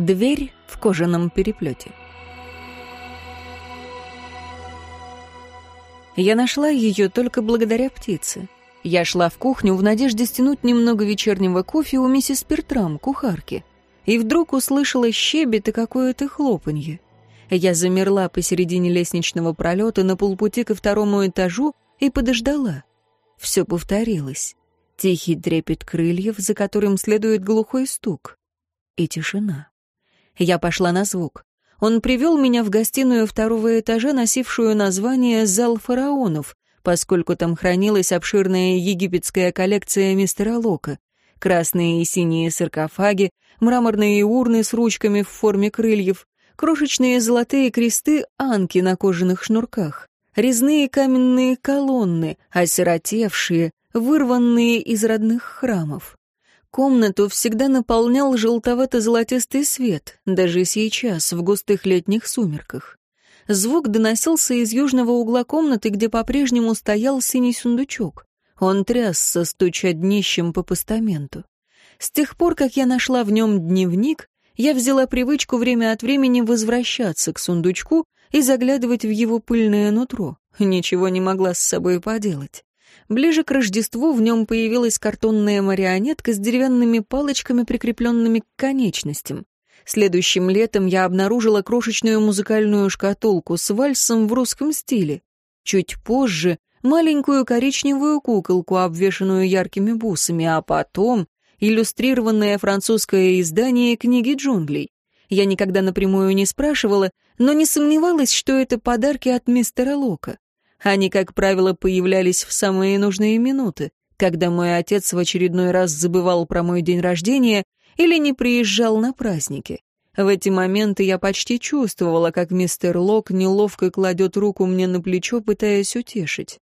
Дверь в кожаном переплете. Я нашла ее только благодаря птице. Я шла в кухню в надежде стянуть немного вечернего кофе у миссис Пертрам, кухарки, и вдруг услышала щебет и какое-то хлопанье. Я замерла посередине лестничного пролета на полпути ко второму этажу и подождала. Все повторилось. Тихий трепет крыльев, за которым следует глухой стук. И тишина. Я пошла на звук. Он привел меня в гостиную второго этажа, носившую название «Зал фараонов», поскольку там хранилась обширная египетская коллекция мистера Лока. Красные и синие саркофаги, мраморные урны с ручками в форме крыльев, крошечные золотые кресты анки на кожаных шнурках, резные каменные колонны, осиротевшие, вырванные из родных храмов. Комнату всегда наполнял желтовато-золотистый свет, даже сейчас, в густых летних сумерках. Звук доносился из южного угла комнаты, где по-прежнему стоял синий сундучок. Он трясся, стуча днищем по постаменту. С тех пор, как я нашла в нем дневник, я взяла привычку время от времени возвращаться к сундучку и заглядывать в его пыльное нутро. Ничего не могла с собой поделать. Ближе к Рождеству в нем появилась картонная марионетка с деревянными палочками, прикрепленными к конечностям. Следующим летом я обнаружила крошечную музыкальную шкатулку с вальсом в русском стиле. Чуть позже — маленькую коричневую куколку, обвешанную яркими бусами, а потом — иллюстрированное французское издание книги джунглей. Я никогда напрямую не спрашивала, но не сомневалась, что это подарки от мистера Лока. Они, как правило, появлялись в самые нужные минуты, когда мой отец в очередной раз забывал про мой день рождения или не приезжал на праздники. В эти моменты я почти чувствовала, как мистер Лок неловко кладет руку мне на плечо, пытаясь утешить.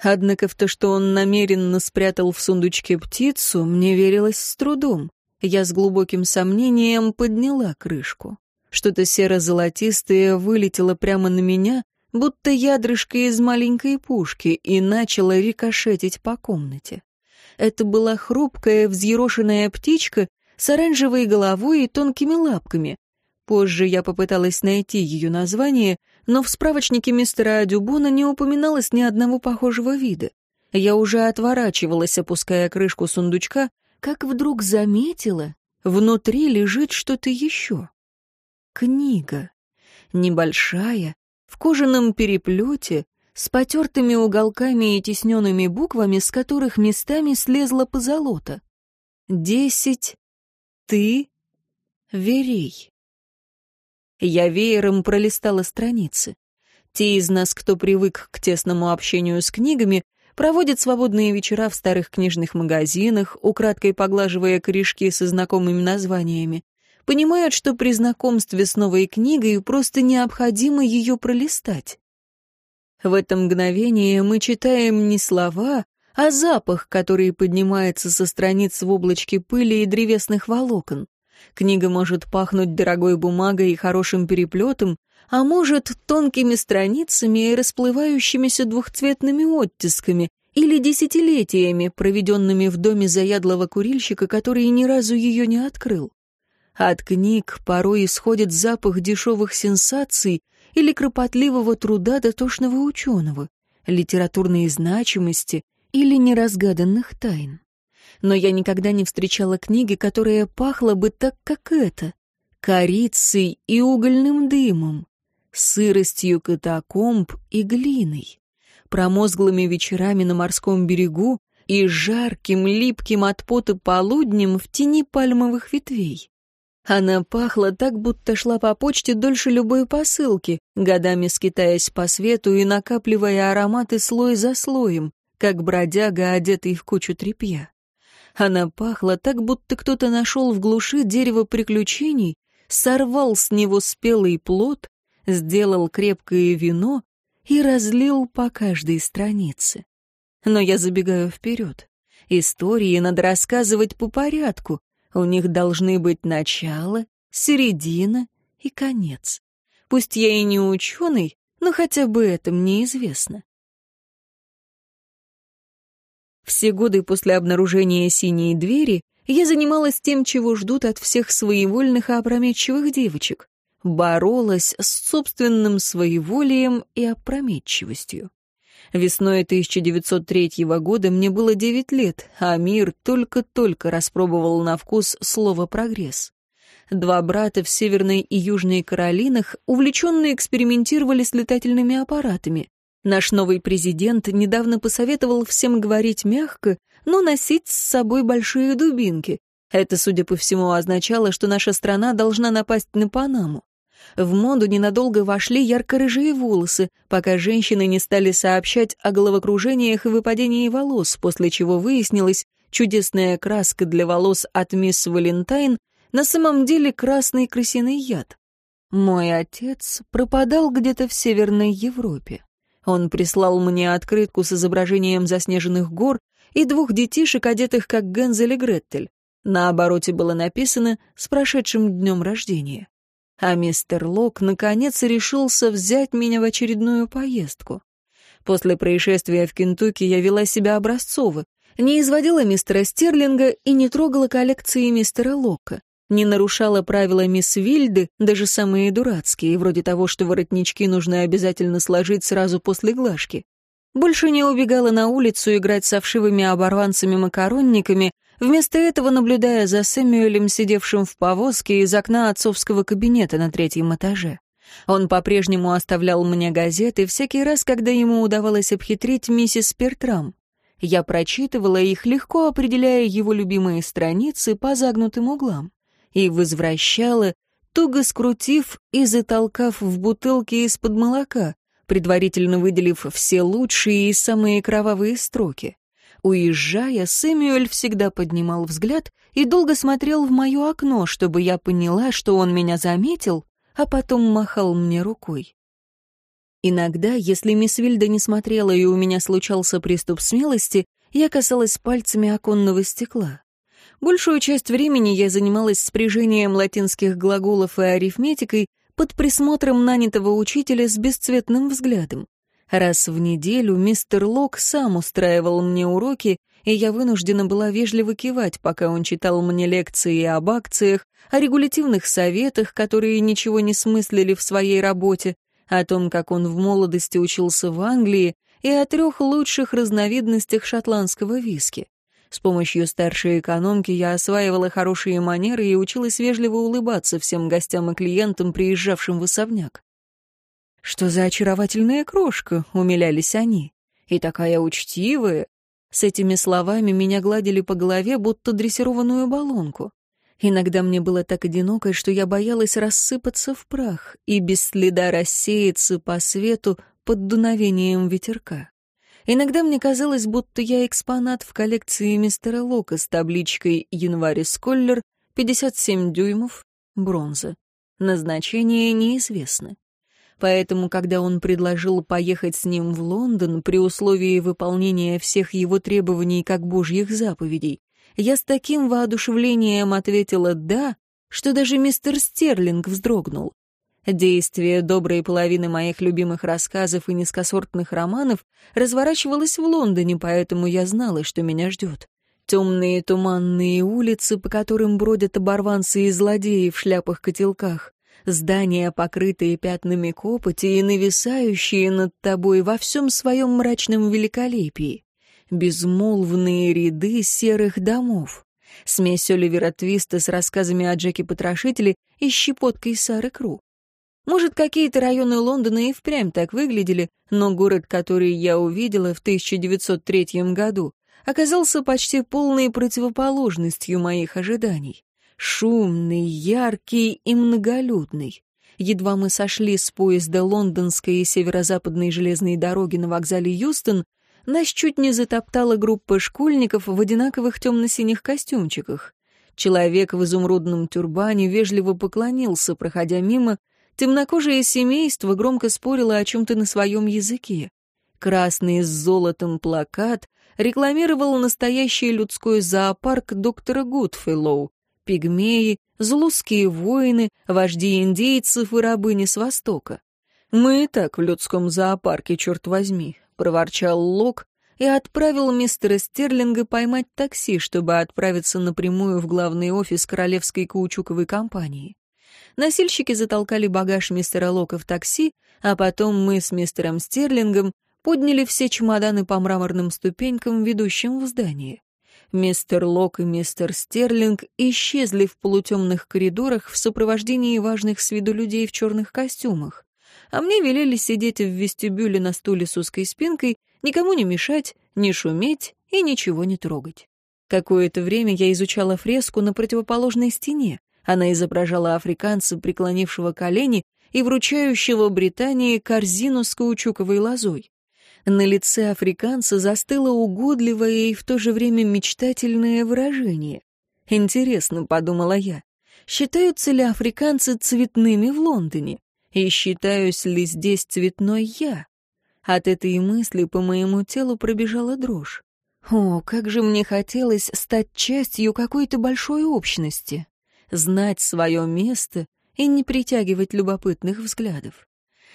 Однако в то, что он намеренно спрятал в сундучке птицу, мне верилось с трудом. Я с глубоким сомнением подняла крышку. Что-то серо-золотистое вылетело прямо на меня, будто ядрышко из маленькой пушки, и начало рикошетить по комнате. Это была хрупкая, взъерошенная птичка с оранжевой головой и тонкими лапками. Позже я попыталась найти ее название, но в справочнике мистера Дюбона не упоминалось ни одного похожего вида. Я уже отворачивалась, опуская крышку сундучка, как вдруг заметила, внутри лежит что-то еще. Книга. Небольшая, в кожаном переплете, с потертыми уголками и тесненными буквами, с которых местами слезла позолота. «Десять. Ты. Верей». Я веером пролистала страницы. Те из нас, кто привык к тесному общению с книгами, проводят свободные вечера в старых книжных магазинах, украдкой поглаживая корешки со знакомыми названиями понимают, что при знакомстве с новой книгой просто необходимо ее пролистать. В это мгновение мы читаем не слова, а запах, который поднимается со страниц в облачке пыли и древесных волокон. Книга может пахнуть дорогой бумагой и хорошим переплетом, а может тонкими страницами и расплывающимися двухцветными оттисками или десятилетиями, проведенными в доме заядлого курильщика, который ни разу ее не открыл. От книг порой исходит запах дешевых сенсаций или кропотливого труда дотошного ученого, литературной значимости или неразгаданных тайн. Но я никогда не встречала книги, которая пахла бы так, как эта, корицей и угольным дымом, сыростью катакомб и глиной, промозглыми вечерами на морском берегу и жарким, липким от пота полуднем в тени пальмовых ветвей. Она пахла так, будто шла по почте дольше любой посылки, годами скитаясь по свету и накапливая ароматы слой за слоем, как бродяга, одетый в кучу тряпья. Она пахла так, будто кто-то нашел в глуши дерево приключений, сорвал с него спелый плод, сделал крепкое вино и разлил по каждой странице. Но я забегаю вперед. Истории надо рассказывать по порядку, у них должны быть начало, середина и конец. Пусть я и не ученый, но хотя бы это мне известно. Все годы после обнаружения синей двери я занималась тем, чего ждут от всех своевольных и опрометчивых девочек. Боролась с собственным своеволием и опрометчивостью. Весной 1903 года мне было 9 лет, а мир только-только распробовал на вкус слово «прогресс». Два брата в Северной и Южной Каролинах увлеченно экспериментировали с летательными аппаратами. Наш новый президент недавно посоветовал всем говорить мягко, но носить с собой большие дубинки. Это, судя по всему, означало, что наша страна должна напасть на Панаму. В моду ненадолго вошли ярко-рыжие волосы, пока женщины не стали сообщать о головокружениях и выпадении волос, после чего выяснилось, чудесная краска для волос от мисс Валентайн на самом деле красный крысиный яд. Мой отец пропадал где-то в Северной Европе. Он прислал мне открытку с изображением заснеженных гор и двух детишек, одетых как Гензель и Гретель. На обороте было написано «С прошедшим днем рождения». А мистер Лок наконец решился взять меня в очередную поездку. После происшествия в Кентукки я вела себя образцово, не изводила мистера Стерлинга и не трогала коллекции мистера Лока, не нарушала правила мисс Вильды, даже самые дурацкие, вроде того, что воротнички нужно обязательно сложить сразу после глажки. Больше не убегала на улицу играть с овшивыми оборванцами-макаронниками, Вместо этого, наблюдая за Сэмюэлем, сидевшим в повозке из окна отцовского кабинета на третьем этаже. Он по-прежнему оставлял мне газеты всякий раз, когда ему удавалось обхитрить миссис Пертрам. Я прочитывала их, легко определяя его любимые страницы по загнутым углам, и возвращала, туго скрутив и затолкав в бутылки из-под молока, предварительно выделив все лучшие и самые кровавые строки. Уезжая, Сэмюэль всегда поднимал взгляд и долго смотрел в мое окно, чтобы я поняла, что он меня заметил, а потом махал мне рукой. Иногда, если мисс Вильда не смотрела и у меня случался приступ смелости, я касалась пальцами оконного стекла. Большую часть времени я занималась спряжением латинских глаголов и арифметикой под присмотром нанятого учителя с бесцветным взглядом. Раз в неделю мистер Лок сам устраивал мне уроки, и я вынуждена была вежливо кивать, пока он читал мне лекции об акциях, о регулятивных советах, которые ничего не смыслили в своей работе, о том, как он в молодости учился в Англии, и о трех лучших разновидностях шотландского виски. С помощью старшей экономки я осваивала хорошие манеры и училась вежливо улыбаться всем гостям и клиентам, приезжавшим в особняк. «Что за очаровательная крошка?» — умилялись они. «И такая учтивая!» С этими словами меня гладили по голове, будто дрессированную баллонку. Иногда мне было так одиноко, что я боялась рассыпаться в прах и без следа рассеяться по свету под дуновением ветерка. Иногда мне казалось, будто я экспонат в коллекции мистера Лока с табличкой «Январь Сколлер», 57 дюймов, бронза. Назначение неизвестно. Поэтому, когда он предложил поехать с ним в Лондон при условии выполнения всех его требований как божьих заповедей, я с таким воодушевлением ответила «да», что даже мистер Стерлинг вздрогнул. Действие доброй половины моих любимых рассказов и низкосортных романов разворачивалось в Лондоне, поэтому я знала, что меня ждет. Темные туманные улицы, по которым бродят оборванцы и злодеи в шляпах-котелках, здания, покрытые пятнами копоти и нависающие над тобой во всем своем мрачном великолепии, безмолвные ряды серых домов, смесь Оливера Твиста с рассказами о Джеке Потрошителе и щепоткой Сары Кру. Может, какие-то районы Лондона и впрямь так выглядели, но город, который я увидела в 1903 году, оказался почти полной противоположностью моих ожиданий шумный, яркий и многолюдный. Едва мы сошли с поезда лондонской и северо-западной железной дороги на вокзале Юстон, нас чуть не затоптала группа школьников в одинаковых темно-синих костюмчиках. Человек в изумрудном тюрбане вежливо поклонился, проходя мимо. Темнокожее семейство громко спорило о чем-то на своем языке. Красный с золотом плакат рекламировал настоящий людской зоопарк доктора Гудфеллоу, пигмеи, зулусские воины, вожди индейцев и рабыни с Востока. «Мы и так в людском зоопарке, черт возьми», — проворчал Лок, и отправил мистера Стерлинга поймать такси, чтобы отправиться напрямую в главный офис Королевской каучуковой компании. Носильщики затолкали багаж мистера Лока в такси, а потом мы с мистером Стерлингом подняли все чемоданы по мраморным ступенькам, ведущим в здание. Мистер Лок и мистер Стерлинг исчезли в полутемных коридорах в сопровождении важных с виду людей в черных костюмах. А мне велели сидеть в вестибюле на стуле с узкой спинкой, никому не мешать, не шуметь и ничего не трогать. Какое-то время я изучала фреску на противоположной стене. Она изображала африканца, преклонившего колени и вручающего Британии корзину с каучуковой лозой. На лице африканца застыло угодливое и в то же время мечтательное выражение. «Интересно», — подумала я, — «считаются ли африканцы цветными в Лондоне? И считаюсь ли здесь цветной я?» От этой мысли по моему телу пробежала дрожь. О, как же мне хотелось стать частью какой-то большой общности, знать свое место и не притягивать любопытных взглядов.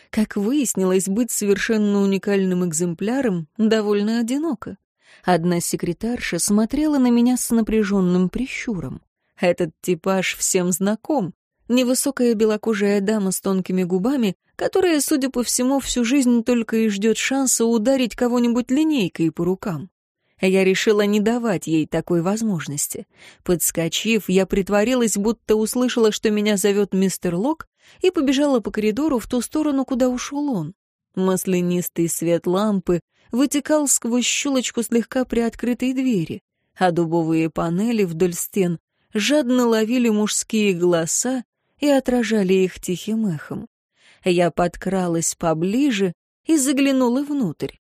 Как выяснилось, быть совершенно уникальным экземпляром довольно одиноко. Одна секретарша смотрела на меня с напряженным прищуром. Этот типаж всем знаком. Невысокая белокожая дама с тонкими губами, которая, судя по всему, всю жизнь только и ждет шанса ударить кого-нибудь линейкой по рукам. Я решила не давать ей такой возможности. Подскочив, я притворилась, будто услышала, что меня зовет мистер Лок, и побежала по коридору в ту сторону, куда ушел он. Маслянистый свет лампы вытекал сквозь щелочку слегка приоткрытой двери, а дубовые панели вдоль стен жадно ловили мужские голоса и отражали их тихим эхом. Я подкралась поближе и заглянула внутрь.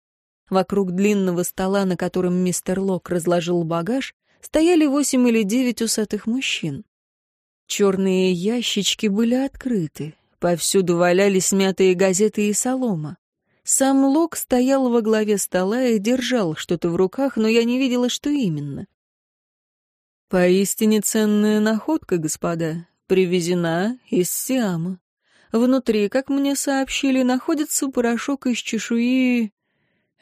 Вокруг длинного стола, на котором мистер Лок разложил багаж, стояли восемь или девять усатых мужчин. Черные ящички были открыты, повсюду валялись смятые газеты и солома. Сам Лок стоял во главе стола и держал что-то в руках, но я не видела, что именно. «Поистине ценная находка, господа, привезена из Сиама. Внутри, как мне сообщили, находится порошок из чешуи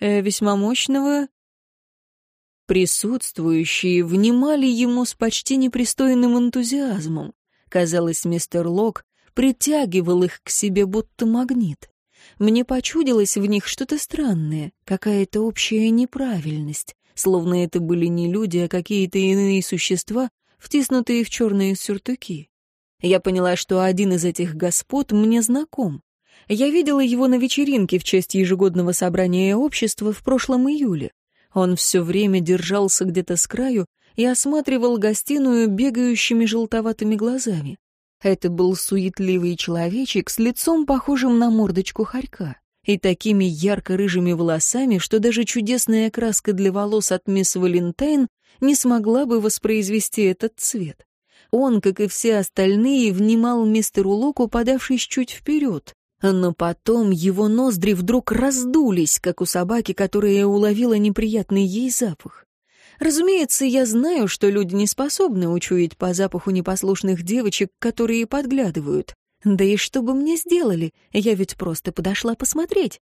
э, весьма мощного. Присутствующие внимали ему с почти непристойным энтузиазмом. Казалось, мистер Лок притягивал их к себе будто магнит. Мне почудилось в них что-то странное, какая-то общая неправильность, словно это были не люди, а какие-то иные существа, втиснутые в черные сюртуки. Я поняла, что один из этих господ мне знаком. Я видела его на вечеринке в честь ежегодного собрания общества в прошлом июле. Он все время держался где-то с краю и осматривал гостиную бегающими желтоватыми глазами. Это был суетливый человечек с лицом, похожим на мордочку хорька, и такими ярко-рыжими волосами, что даже чудесная краска для волос от мисс Валентайн не смогла бы воспроизвести этот цвет. Он, как и все остальные, внимал мистеру Локу, подавшись чуть вперед, но потом его ноздри вдруг раздулись, как у собаки, которая уловила неприятный ей запах. Разумеется, я знаю, что люди не способны учуять по запаху непослушных девочек, которые подглядывают. Да и что бы мне сделали? Я ведь просто подошла посмотреть.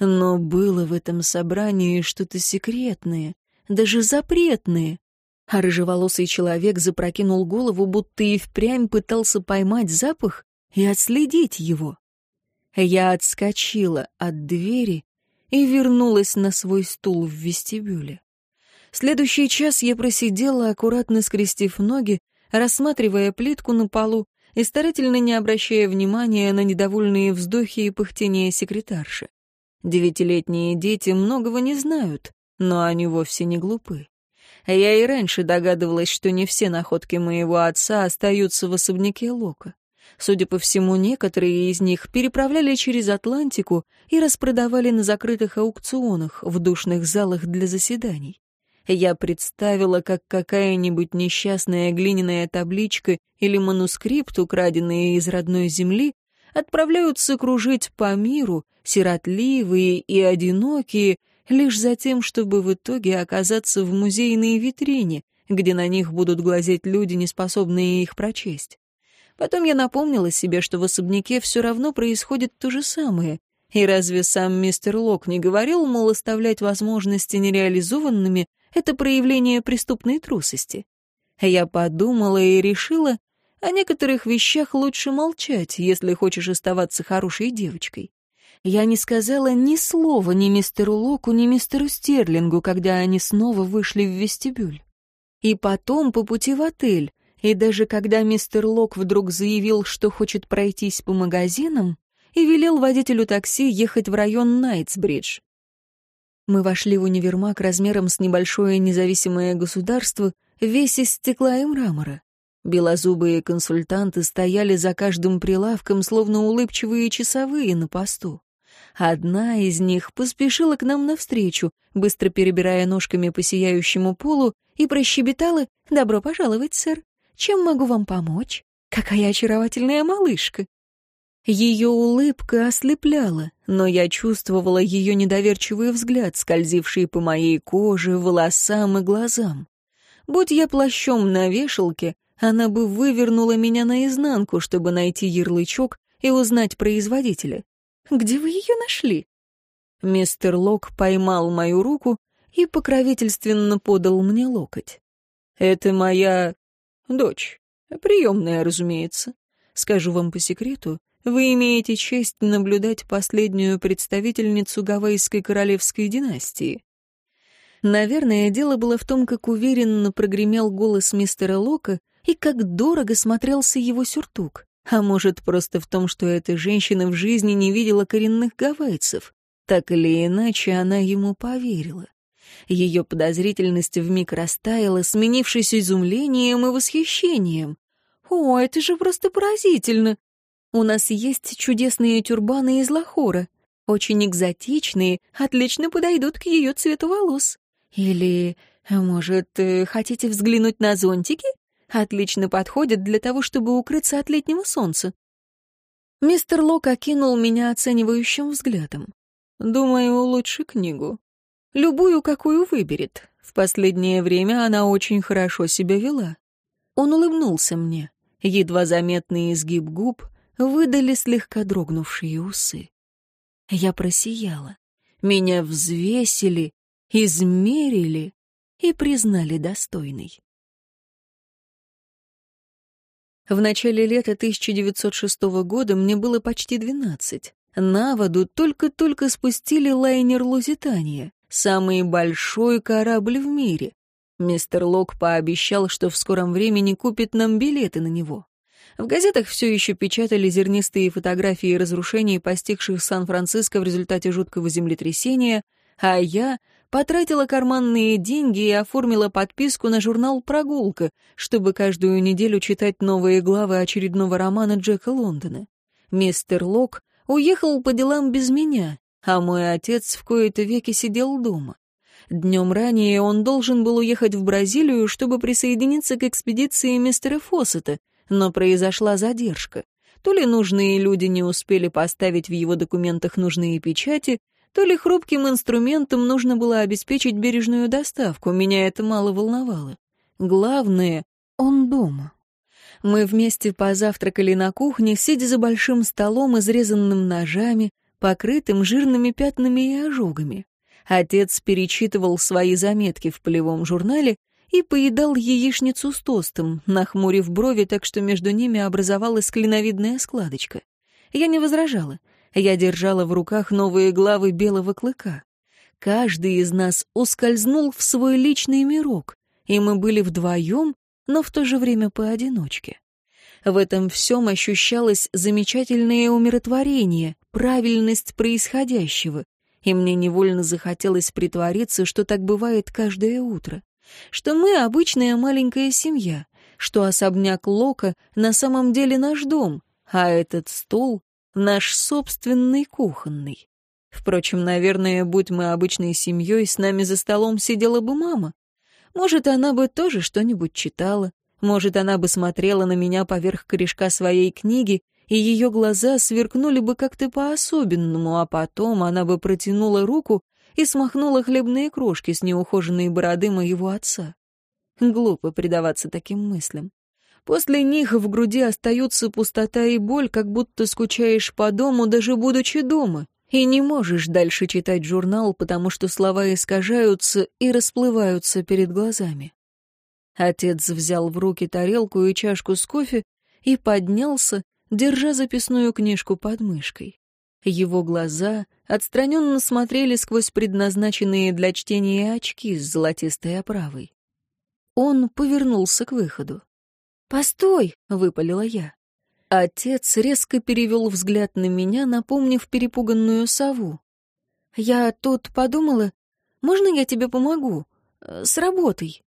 Но было в этом собрании что-то секретное, даже запретное. А рыжеволосый человек запрокинул голову, будто и впрямь пытался поймать запах и отследить его. Я отскочила от двери и вернулась на свой стул в вестибюле. Следующий час я просидела, аккуратно скрестив ноги, рассматривая плитку на полу и старательно не обращая внимания на недовольные вздохи и пыхтения секретарши. Девятилетние дети многого не знают, но они вовсе не глупы. Я и раньше догадывалась, что не все находки моего отца остаются в особняке Лока. Судя по всему, некоторые из них переправляли через Атлантику и распродавали на закрытых аукционах в душных залах для заседаний. Я представила, как какая-нибудь несчастная глиняная табличка или манускрипт, украденные из родной земли, отправляются кружить по миру, сиротливые и одинокие, лишь за тем, чтобы в итоге оказаться в музейной витрине, где на них будут глазеть люди, не способные их прочесть. Потом я напомнила себе, что в особняке все равно происходит то же самое, И разве сам мистер Лок не говорил, мол, оставлять возможности нереализованными — это проявление преступной трусости? Я подумала и решила, о некоторых вещах лучше молчать, если хочешь оставаться хорошей девочкой. Я не сказала ни слова ни мистеру Локу, ни мистеру Стерлингу, когда они снова вышли в вестибюль. И потом по пути в отель, и даже когда мистер Лок вдруг заявил, что хочет пройтись по магазинам, и велел водителю такси ехать в район Найтсбридж. Мы вошли в универмаг размером с небольшое независимое государство, весь из стекла и мрамора. Белозубые консультанты стояли за каждым прилавком, словно улыбчивые часовые на посту. Одна из них поспешила к нам навстречу, быстро перебирая ножками по сияющему полу, и прощебетала «Добро пожаловать, сэр! Чем могу вам помочь? Какая очаровательная малышка!» Ее улыбка ослепляла, но я чувствовала ее недоверчивый взгляд, скользивший по моей коже, волосам и глазам. Будь я плащом на вешалке, она бы вывернула меня наизнанку, чтобы найти ярлычок и узнать производителя. Где вы ее нашли?» Мистер Лок поймал мою руку и покровительственно подал мне локоть. «Это моя дочь. Приемная, разумеется. Скажу вам по секрету, вы имеете честь наблюдать последнюю представительницу гавайской королевской династии. Наверное, дело было в том, как уверенно прогремел голос мистера Лока и как дорого смотрелся его сюртук. А может, просто в том, что эта женщина в жизни не видела коренных гавайцев. Так или иначе, она ему поверила. Ее подозрительность вмиг растаяла, сменившись изумлением и восхищением. «О, это же просто поразительно! У нас есть чудесные тюрбаны из лахора, очень экзотичные, отлично подойдут к ее цвету волос. Или, может, э, хотите взглянуть на зонтики? Отлично подходят для того, чтобы укрыться от летнего солнца. Мистер Лок окинул меня оценивающим взглядом. Думаю, лучше книгу. Любую, какую выберет. В последнее время она очень хорошо себя вела. Он улыбнулся мне. Едва заметный изгиб губ, выдали слегка дрогнувшие усы. Я просияла. Меня взвесили, измерили и признали достойной. В начале лета 1906 года мне было почти 12. На воду только-только спустили лайнер «Лузитания», самый большой корабль в мире. Мистер Лок пообещал, что в скором времени купит нам билеты на него. В газетах все еще печатали зернистые фотографии разрушений, постигших Сан-Франциско в результате жуткого землетрясения, а я потратила карманные деньги и оформила подписку на журнал «Прогулка», чтобы каждую неделю читать новые главы очередного романа Джека Лондона. Мистер Лок уехал по делам без меня, а мой отец в кои-то веки сидел дома. Днем ранее он должен был уехать в Бразилию, чтобы присоединиться к экспедиции мистера Фоссета, но произошла задержка. То ли нужные люди не успели поставить в его документах нужные печати, то ли хрупким инструментом нужно было обеспечить бережную доставку, меня это мало волновало. Главное, он дома. Мы вместе позавтракали на кухне, сидя за большим столом, изрезанным ножами, покрытым жирными пятнами и ожогами. Отец перечитывал свои заметки в полевом журнале, и поедал яичницу с тостом, нахмурив брови так, что между ними образовалась клиновидная складочка. Я не возражала. Я держала в руках новые главы белого клыка. Каждый из нас ускользнул в свой личный мирок, и мы были вдвоем, но в то же время поодиночке. В этом всем ощущалось замечательное умиротворение, правильность происходящего, и мне невольно захотелось притвориться, что так бывает каждое утро что мы обычная маленькая семья, что особняк Лока на самом деле наш дом, а этот стол — наш собственный кухонный. Впрочем, наверное, будь мы обычной семьей, с нами за столом сидела бы мама. Может, она бы тоже что-нибудь читала, может, она бы смотрела на меня поверх корешка своей книги, и ее глаза сверкнули бы как-то по-особенному, а потом она бы протянула руку и смахнула хлебные крошки с неухоженной бороды моего отца. Глупо предаваться таким мыслям. После них в груди остаются пустота и боль, как будто скучаешь по дому, даже будучи дома, и не можешь дальше читать журнал, потому что слова искажаются и расплываются перед глазами. Отец взял в руки тарелку и чашку с кофе и поднялся, держа записную книжку под мышкой. Его глаза отстраненно смотрели сквозь предназначенные для чтения очки с золотистой оправой. Он повернулся к выходу. «Постой!» — выпалила я. Отец резко перевел взгляд на меня, напомнив перепуганную сову. «Я тут подумала, можно я тебе помогу? Э, с работой?»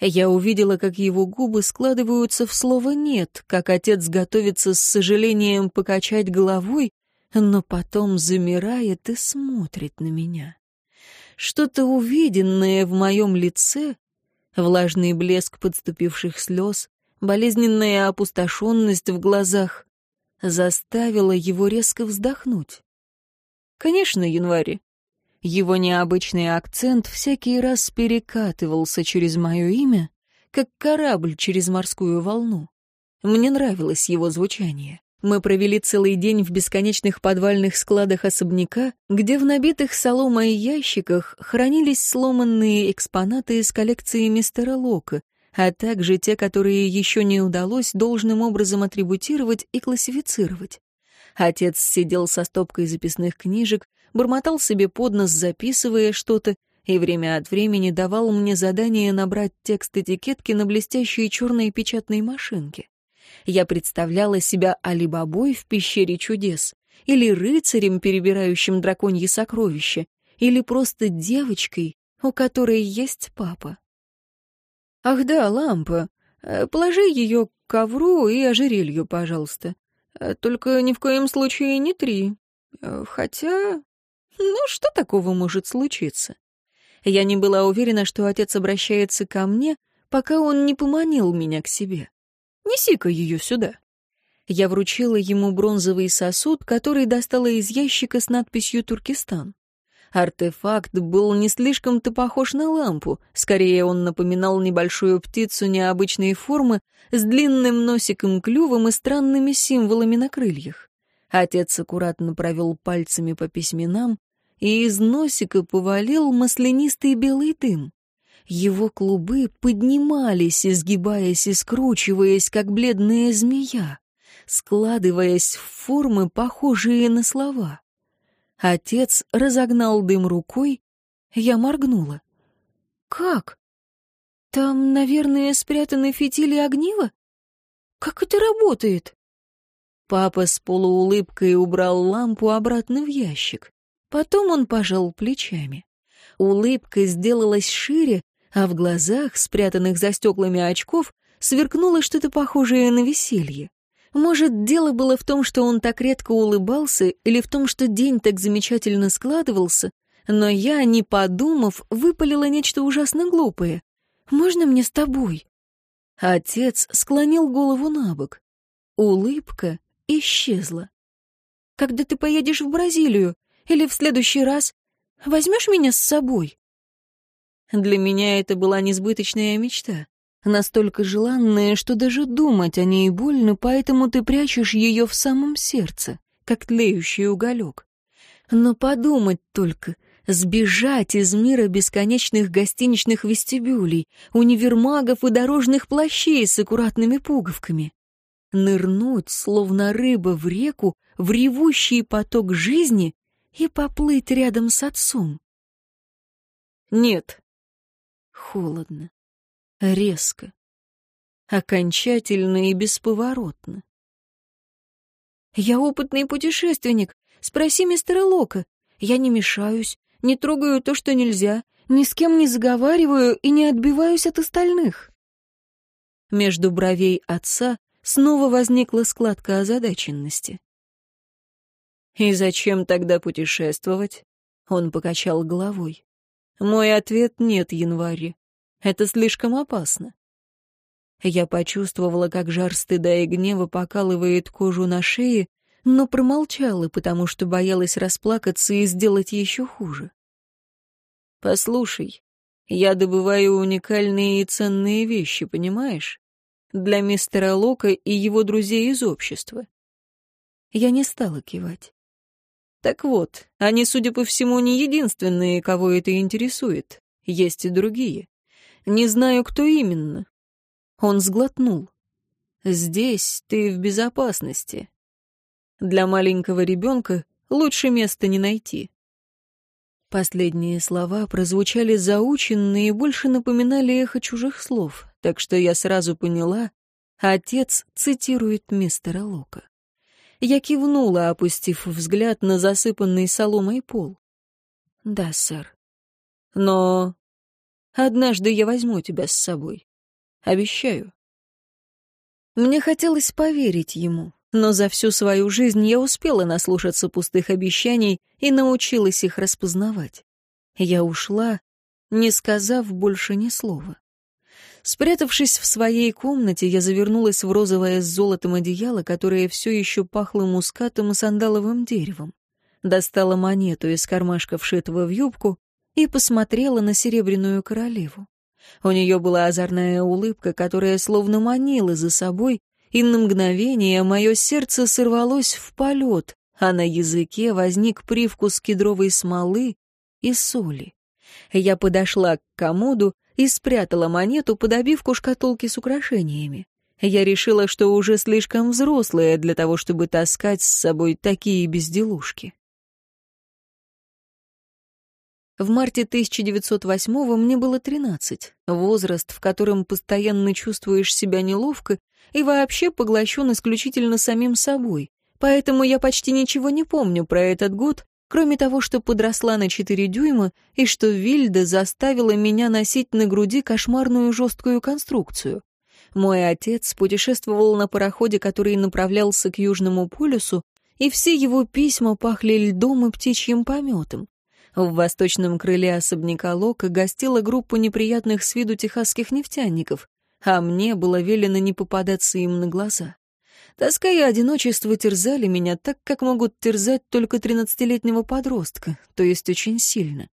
Я увидела, как его губы складываются в слово «нет», как отец готовится с сожалением покачать головой, но потом замирает и смотрит на меня. Что-то увиденное в моем лице, влажный блеск подступивших слез, болезненная опустошенность в глазах, заставила его резко вздохнуть. «Конечно, январь, его необычный акцент всякий раз перекатывался через мое имя, как корабль через морскую волну. Мне нравилось его звучание. Мы провели целый день в бесконечных подвальных складах особняка, где в набитых соломой ящиках хранились сломанные экспонаты из коллекции мистера Лока, а также те, которые еще не удалось должным образом атрибутировать и классифицировать. Отец сидел со стопкой записных книжек, бормотал себе под нос, записывая что-то, и время от времени давал мне задание набрать текст этикетки на блестящей черной печатной машинке. Я представляла себя Алибабой в пещере чудес, или рыцарем, перебирающим драконьи сокровища, или просто девочкой, у которой есть папа. «Ах да, лампа. Э, положи ее к ковру и ожерелью, пожалуйста. Э, только ни в коем случае не три. Э, хотя... Ну, что такого может случиться? Я не была уверена, что отец обращается ко мне, пока он не поманил меня к себе. Неси-ка ее сюда. Я вручила ему бронзовый сосуд, который достала из ящика с надписью «Туркестан». Артефакт был не слишком-то похож на лампу, скорее он напоминал небольшую птицу необычной формы с длинным носиком-клювом и странными символами на крыльях. Отец аккуратно провел пальцами по письменам, и из носика повалил маслянистый белый дым. Его клубы поднимались, изгибаясь и скручиваясь, как бледная змея, складываясь в формы, похожие на слова. Отец разогнал дым рукой, я моргнула. «Как? Там, наверное, спрятаны фитили огнива? Как это работает?» Папа с полуулыбкой убрал лампу обратно в ящик. Потом он пожал плечами. Улыбка сделалась шире, а в глазах, спрятанных за стеклами очков, сверкнуло что-то похожее на веселье. Может, дело было в том, что он так редко улыбался, или в том, что день так замечательно складывался, но я, не подумав, выпалила нечто ужасно глупое. «Можно мне с тобой?» Отец склонил голову на бок. Улыбка исчезла. «Когда ты поедешь в Бразилию? Или в следующий раз? Возьмешь меня с собой?» Для меня это была несбыточная мечта. Настолько желанная, что даже думать о ней больно, поэтому ты прячешь ее в самом сердце, как тлеющий уголек. Но подумать только, сбежать из мира бесконечных гостиничных вестибюлей, универмагов и дорожных плащей с аккуратными пуговками. Нырнуть, словно рыба в реку, в ревущий поток жизни и поплыть рядом с отцом. Нет. Холодно. Резко. Окончательно и бесповоротно. «Я опытный путешественник. Спроси мистера Лока. Я не мешаюсь, не трогаю то, что нельзя, ни с кем не заговариваю и не отбиваюсь от остальных». Между бровей отца снова возникла складка озадаченности. «И зачем тогда путешествовать?» Он покачал головой. «Мой ответ — нет, январь. Это слишком опасно». Я почувствовала, как жар стыда и гнева покалывает кожу на шее, но промолчала, потому что боялась расплакаться и сделать еще хуже. «Послушай, я добываю уникальные и ценные вещи, понимаешь? Для мистера Лока и его друзей из общества». Я не стала кивать. Так вот, они, судя по всему, не единственные, кого это интересует. Есть и другие. Не знаю, кто именно. Он сглотнул. Здесь ты в безопасности. Для маленького ребенка лучше места не найти. Последние слова прозвучали заученно и больше напоминали эхо чужих слов, так что я сразу поняла, отец цитирует мистера Лока. Я кивнула, опустив взгляд на засыпанный соломой пол. «Да, сэр. Но однажды я возьму тебя с собой. Обещаю». Мне хотелось поверить ему, но за всю свою жизнь я успела наслушаться пустых обещаний и научилась их распознавать. Я ушла, не сказав больше ни слова. Спрятавшись в своей комнате, я завернулась в розовое с золотом одеяло, которое все еще пахло мускатом и сандаловым деревом. Достала монету из кармашка, вшитого в юбку, и посмотрела на серебряную королеву. У нее была озорная улыбка, которая словно манила за собой, и на мгновение мое сердце сорвалось в полет, а на языке возник привкус кедровой смолы и соли. Я подошла к комоду и спрятала монету под обивку шкатулки с украшениями. Я решила, что уже слишком взрослая для того, чтобы таскать с собой такие безделушки. В марте 1908-го мне было 13, возраст, в котором постоянно чувствуешь себя неловко и вообще поглощен исключительно самим собой. Поэтому я почти ничего не помню про этот год, кроме того, что подросла на 4 дюйма и что Вильда заставила меня носить на груди кошмарную жесткую конструкцию. Мой отец путешествовал на пароходе, который направлялся к Южному полюсу, и все его письма пахли льдом и птичьим пометом. В восточном крыле особняка Лока гостила группа неприятных с виду техасских нефтяников, а мне было велено не попадаться им на глаза. Тоска и одиночество терзали меня так, как могут терзать только тринадцатилетнего подростка, то есть очень сильно.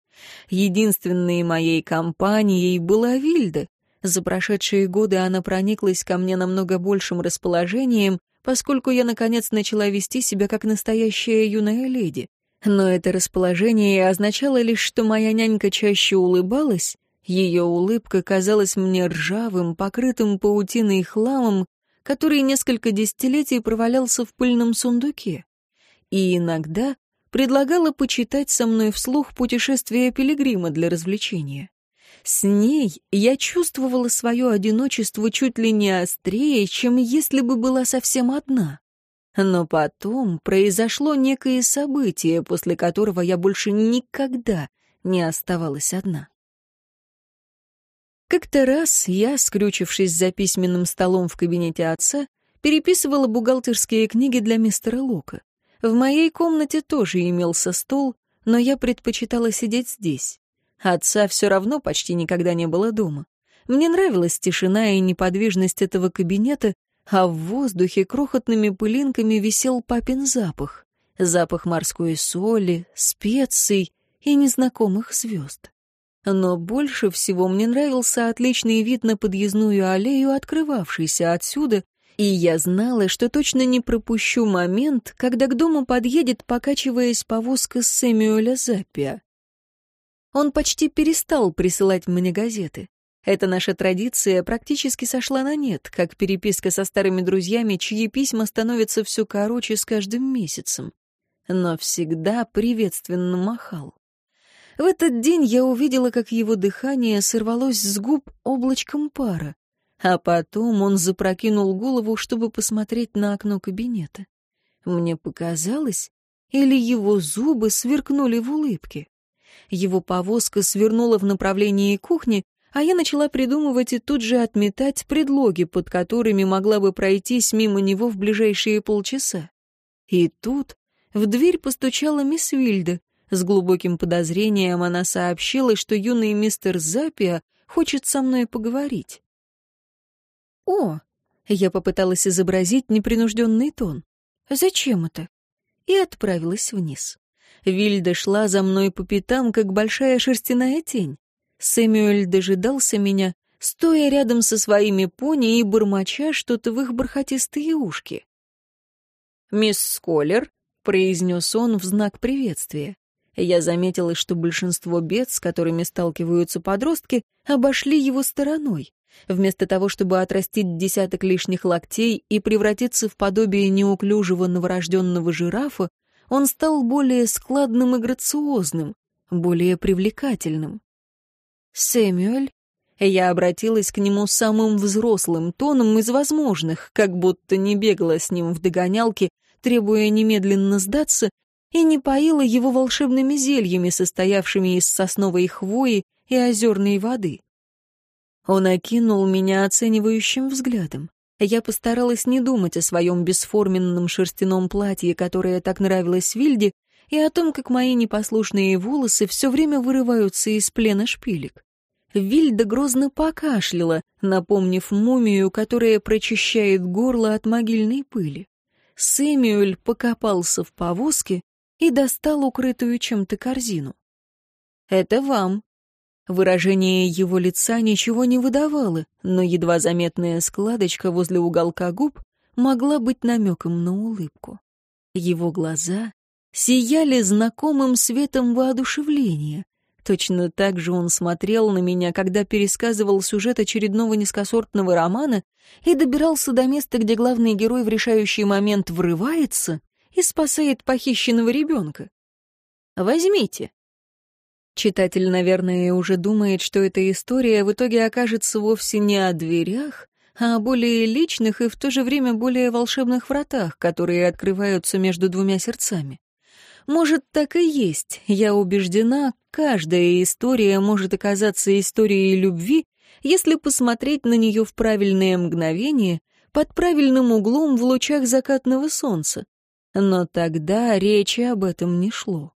Единственной моей компанией была Вильда. За прошедшие годы она прониклась ко мне намного большим расположением, поскольку я, наконец, начала вести себя как настоящая юная леди. Но это расположение означало лишь, что моя нянька чаще улыбалась, ее улыбка казалась мне ржавым, покрытым паутиной хламом, который несколько десятилетий провалялся в пыльном сундуке. И иногда предлагала почитать со мной вслух путешествие пилигрима для развлечения. С ней я чувствовала свое одиночество чуть ли не острее, чем если бы была совсем одна. Но потом произошло некое событие, после которого я больше никогда не оставалась одна. Как-то раз я, скрючившись за письменным столом в кабинете отца, переписывала бухгалтерские книги для мистера Лока. В моей комнате тоже имелся стол, но я предпочитала сидеть здесь. Отца все равно почти никогда не было дома. Мне нравилась тишина и неподвижность этого кабинета, а в воздухе крохотными пылинками висел папин запах. Запах морской соли, специй и незнакомых звезд. Но больше всего мне нравился отличный вид на подъездную аллею, открывавшийся отсюда, и я знала, что точно не пропущу момент, когда к дому подъедет, покачиваясь повозка Сэмюэля Заппия. Он почти перестал присылать мне газеты. Эта наша традиция практически сошла на нет, как переписка со старыми друзьями, чьи письма становятся все короче с каждым месяцем. Но всегда приветственно махал. В этот день я увидела, как его дыхание сорвалось с губ облачком пара, а потом он запрокинул голову, чтобы посмотреть на окно кабинета. Мне показалось, или его зубы сверкнули в улыбке. Его повозка свернула в направлении кухни, а я начала придумывать и тут же отметать предлоги, под которыми могла бы пройтись мимо него в ближайшие полчаса. И тут в дверь постучала мисс Вильда, с глубоким подозрением она сообщила, что юный мистер Запия хочет со мной поговорить. «О!» — я попыталась изобразить непринужденный тон. «Зачем это?» И отправилась вниз. Вильда шла за мной по пятам, как большая шерстяная тень. Сэмюэль дожидался меня, стоя рядом со своими пони и бормоча что-то в их бархатистые ушки. «Мисс Сколлер, произнес он в знак приветствия. Я заметила, что большинство бед, с которыми сталкиваются подростки, обошли его стороной. Вместо того, чтобы отрастить десяток лишних локтей и превратиться в подобие неуклюжего новорожденного жирафа, он стал более складным и грациозным, более привлекательным. «Сэмюэль?» Я обратилась к нему самым взрослым тоном из возможных, как будто не бегала с ним в догонялке, требуя немедленно сдаться, и не поила его волшебными зельями, состоявшими из сосновой хвои и озерной воды. Он окинул меня оценивающим взглядом. Я постаралась не думать о своем бесформенном шерстяном платье, которое так нравилось Вильде, и о том, как мои непослушные волосы все время вырываются из плена шпилек. Вильда грозно покашляла, напомнив мумию, которая прочищает горло от могильной пыли. Сэмюэль покопался в повозке и достал укрытую чем-то корзину. «Это вам». Выражение его лица ничего не выдавало, но едва заметная складочка возле уголка губ могла быть намеком на улыбку. Его глаза сияли знакомым светом воодушевления. Точно так же он смотрел на меня, когда пересказывал сюжет очередного низкосортного романа и добирался до места, где главный герой в решающий момент врывается и спасает похищенного ребенка. Возьмите. Читатель, наверное, уже думает, что эта история в итоге окажется вовсе не о дверях, а о более личных и в то же время более волшебных вратах, которые открываются между двумя сердцами. Может, так и есть. Я убеждена, каждая история может оказаться историей любви, если посмотреть на нее в правильное мгновение, под правильным углом в лучах закатного солнца. Но тогда речи об этом не шло.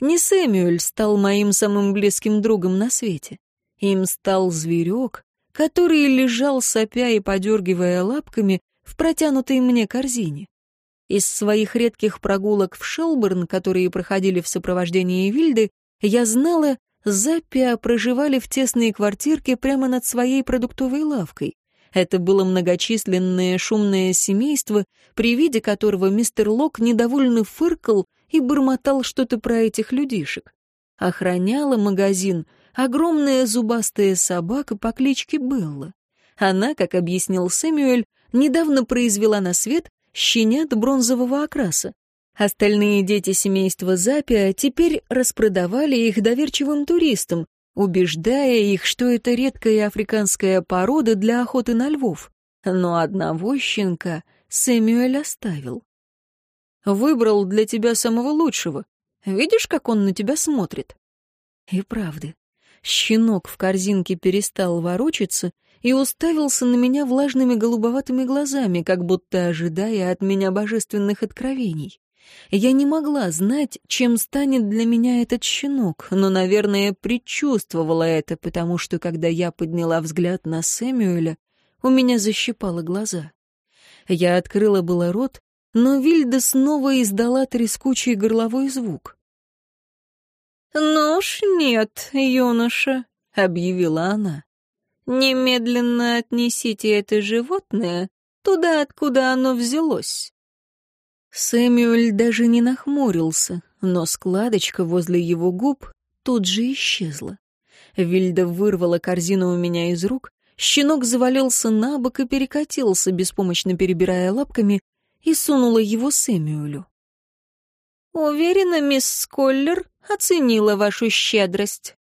Не Сэмюэль стал моим самым близким другом на свете. Им стал зверек, который лежал, сопя и подергивая лапками в протянутой мне корзине. Из своих редких прогулок в Шелберн, которые проходили в сопровождении Вильды, я знала, Заппиа проживали в тесной квартирке прямо над своей продуктовой лавкой. Это было многочисленное шумное семейство, при виде которого мистер Лок недовольно фыркал и бормотал что-то про этих людишек. Охраняла магазин огромная зубастая собака по кличке Белла. Она, как объяснил Сэмюэль, недавно произвела на свет щенят бронзового окраса. Остальные дети семейства Запия теперь распродавали их доверчивым туристам, убеждая их, что это редкая африканская порода для охоты на львов. Но одного щенка Сэмюэль оставил. «Выбрал для тебя самого лучшего. Видишь, как он на тебя смотрит?» И правда, щенок в корзинке перестал ворочаться и уставился на меня влажными голубоватыми глазами, как будто ожидая от меня божественных откровений. Я не могла знать, чем станет для меня этот щенок, но, наверное, предчувствовала это, потому что, когда я подняла взгляд на Сэмюэля, у меня защипало глаза. Я открыла было рот, но Вильда снова издала трескучий горловой звук. «Ну уж нет, юноша», — объявила она. «Немедленно отнесите это животное туда, откуда оно взялось». Сэмюэль даже не нахмурился, но складочка возле его губ тут же исчезла. Вильда вырвала корзину у меня из рук, щенок завалился на бок и перекатился, беспомощно перебирая лапками, и сунула его Сэмюэлю. «Уверена, мисс Сколлер оценила вашу щедрость».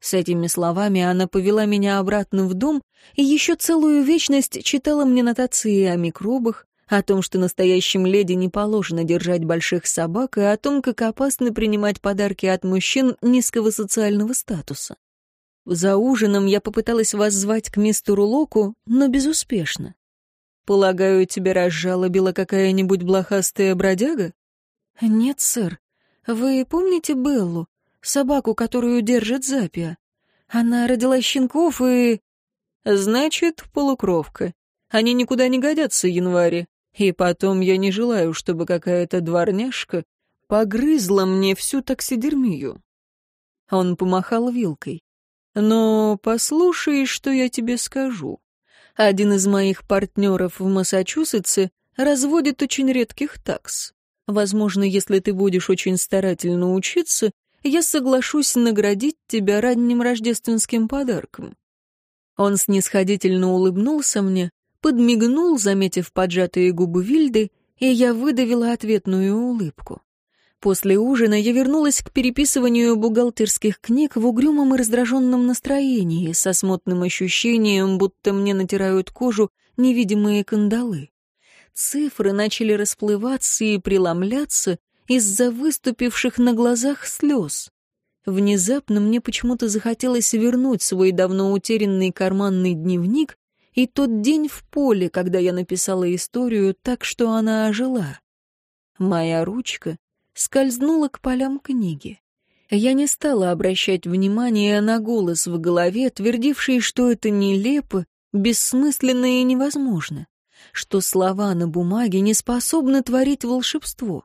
С этими словами она повела меня обратно в дом и еще целую вечность читала мне нотации о микробах, о том, что настоящим леди не положено держать больших собак, и о том, как опасно принимать подарки от мужчин низкого социального статуса. За ужином я попыталась воззвать к мистеру Локу, но безуспешно. «Полагаю, тебя разжалобила какая-нибудь блохастая бродяга?» «Нет, сэр. Вы помните Беллу, собаку, которую держит Запия? Она родила щенков и...» «Значит, полукровка. Они никуда не годятся, январе. И потом я не желаю, чтобы какая-то дворняжка погрызла мне всю таксидермию. Он помахал вилкой. Но послушай, что я тебе скажу. Один из моих партнеров в Массачусетсе разводит очень редких такс. Возможно, если ты будешь очень старательно учиться, я соглашусь наградить тебя ранним рождественским подарком». Он снисходительно улыбнулся мне, подмигнул, заметив поджатые губы Вильды, и я выдавила ответную улыбку. После ужина я вернулась к переписыванию бухгалтерских книг в угрюмом и раздраженном настроении, со смутным ощущением, будто мне натирают кожу невидимые кандалы. Цифры начали расплываться и преломляться из-за выступивших на глазах слез. Внезапно мне почему-то захотелось вернуть свой давно утерянный карманный дневник и тот день в поле, когда я написала историю так, что она ожила. Моя ручка скользнула к полям книги. Я не стала обращать внимания на голос в голове, твердивший, что это нелепо, бессмысленно и невозможно, что слова на бумаге не способны творить волшебство.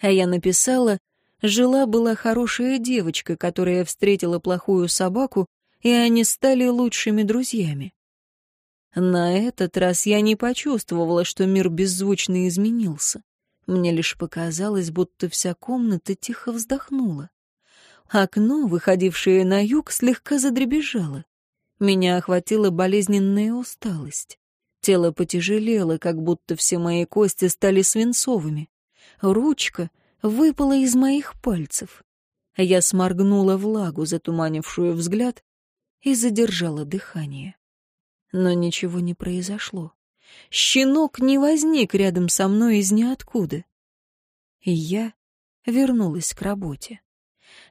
А я написала Жила-была хорошая девочка, которая встретила плохую собаку, и они стали лучшими друзьями. На этот раз я не почувствовала, что мир беззвучно изменился. Мне лишь показалось, будто вся комната тихо вздохнула. Окно, выходившее на юг, слегка задребезжало. Меня охватила болезненная усталость. Тело потяжелело, как будто все мои кости стали свинцовыми. Ручка — выпала из моих пальцев. Я сморгнула влагу, затуманившую взгляд, и задержала дыхание. Но ничего не произошло. Щенок не возник рядом со мной из ниоткуда. И я вернулась к работе.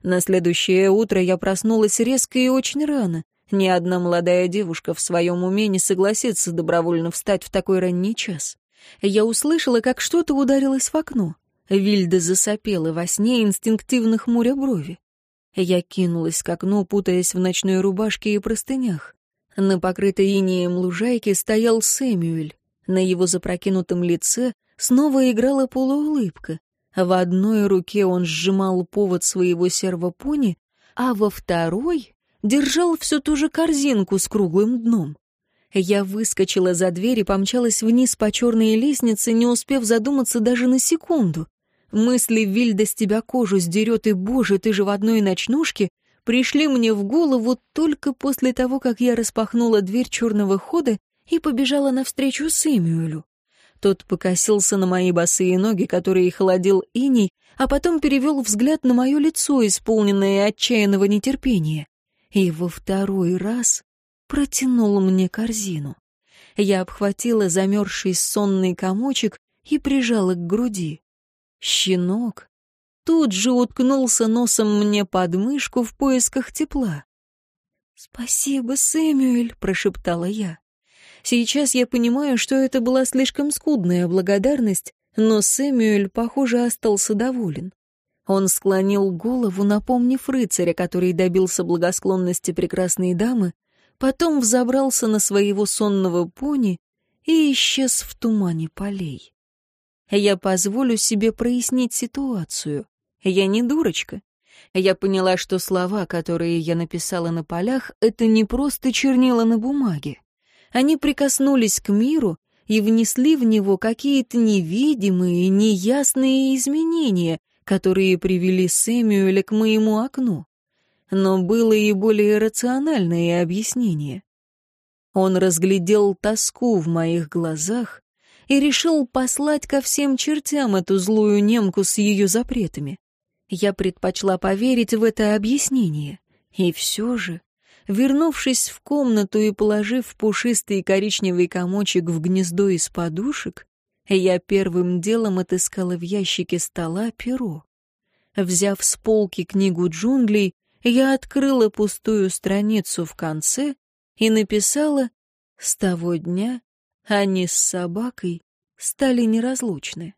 На следующее утро я проснулась резко и очень рано. Ни одна молодая девушка в своем уме не согласится добровольно встать в такой ранний час. Я услышала, как что-то ударилось в окно. Вильда засопела во сне, инстинктивно хмуря брови. Я кинулась к окну, путаясь в ночной рубашке и простынях. На покрытой инеем лужайке стоял Сэмюэль. На его запрокинутом лице снова играла полуулыбка. В одной руке он сжимал повод своего сервопони, а во второй держал всю ту же корзинку с круглым дном. Я выскочила за дверь и помчалась вниз по черной лестнице, не успев задуматься даже на секунду. Мысли Вильда с тебя кожу сдерет, и, боже, ты же в одной ночнушке, пришли мне в голову только после того, как я распахнула дверь черного хода и побежала навстречу Сэмюэлю. Тот покосился на мои босые ноги, которые холодил иней, а потом перевел взгляд на мое лицо, исполненное отчаянного нетерпения. И во второй раз протянул мне корзину. Я обхватила замерзший сонный комочек и прижала к груди. Щенок тут же уткнулся носом мне под мышку в поисках тепла. «Спасибо, Сэмюэль», — прошептала я. Сейчас я понимаю, что это была слишком скудная благодарность, но Сэмюэль, похоже, остался доволен. Он склонил голову, напомнив рыцаря, который добился благосклонности прекрасной дамы, потом взобрался на своего сонного пони и исчез в тумане полей. Я позволю себе прояснить ситуацию. Я не дурочка. Я поняла, что слова, которые я написала на полях, это не просто чернила на бумаге. Они прикоснулись к миру и внесли в него какие-то невидимые, неясные изменения, которые привели Сэмюэля к моему окну. Но было и более рациональное объяснение. Он разглядел тоску в моих глазах и решил послать ко всем чертям эту злую немку с ее запретами. Я предпочла поверить в это объяснение. И все же, вернувшись в комнату и положив пушистый коричневый комочек в гнездо из подушек, я первым делом отыскала в ящике стола перо. Взяв с полки книгу джунглей, я открыла пустую страницу в конце и написала «С того дня они с собакой стали неразлучны.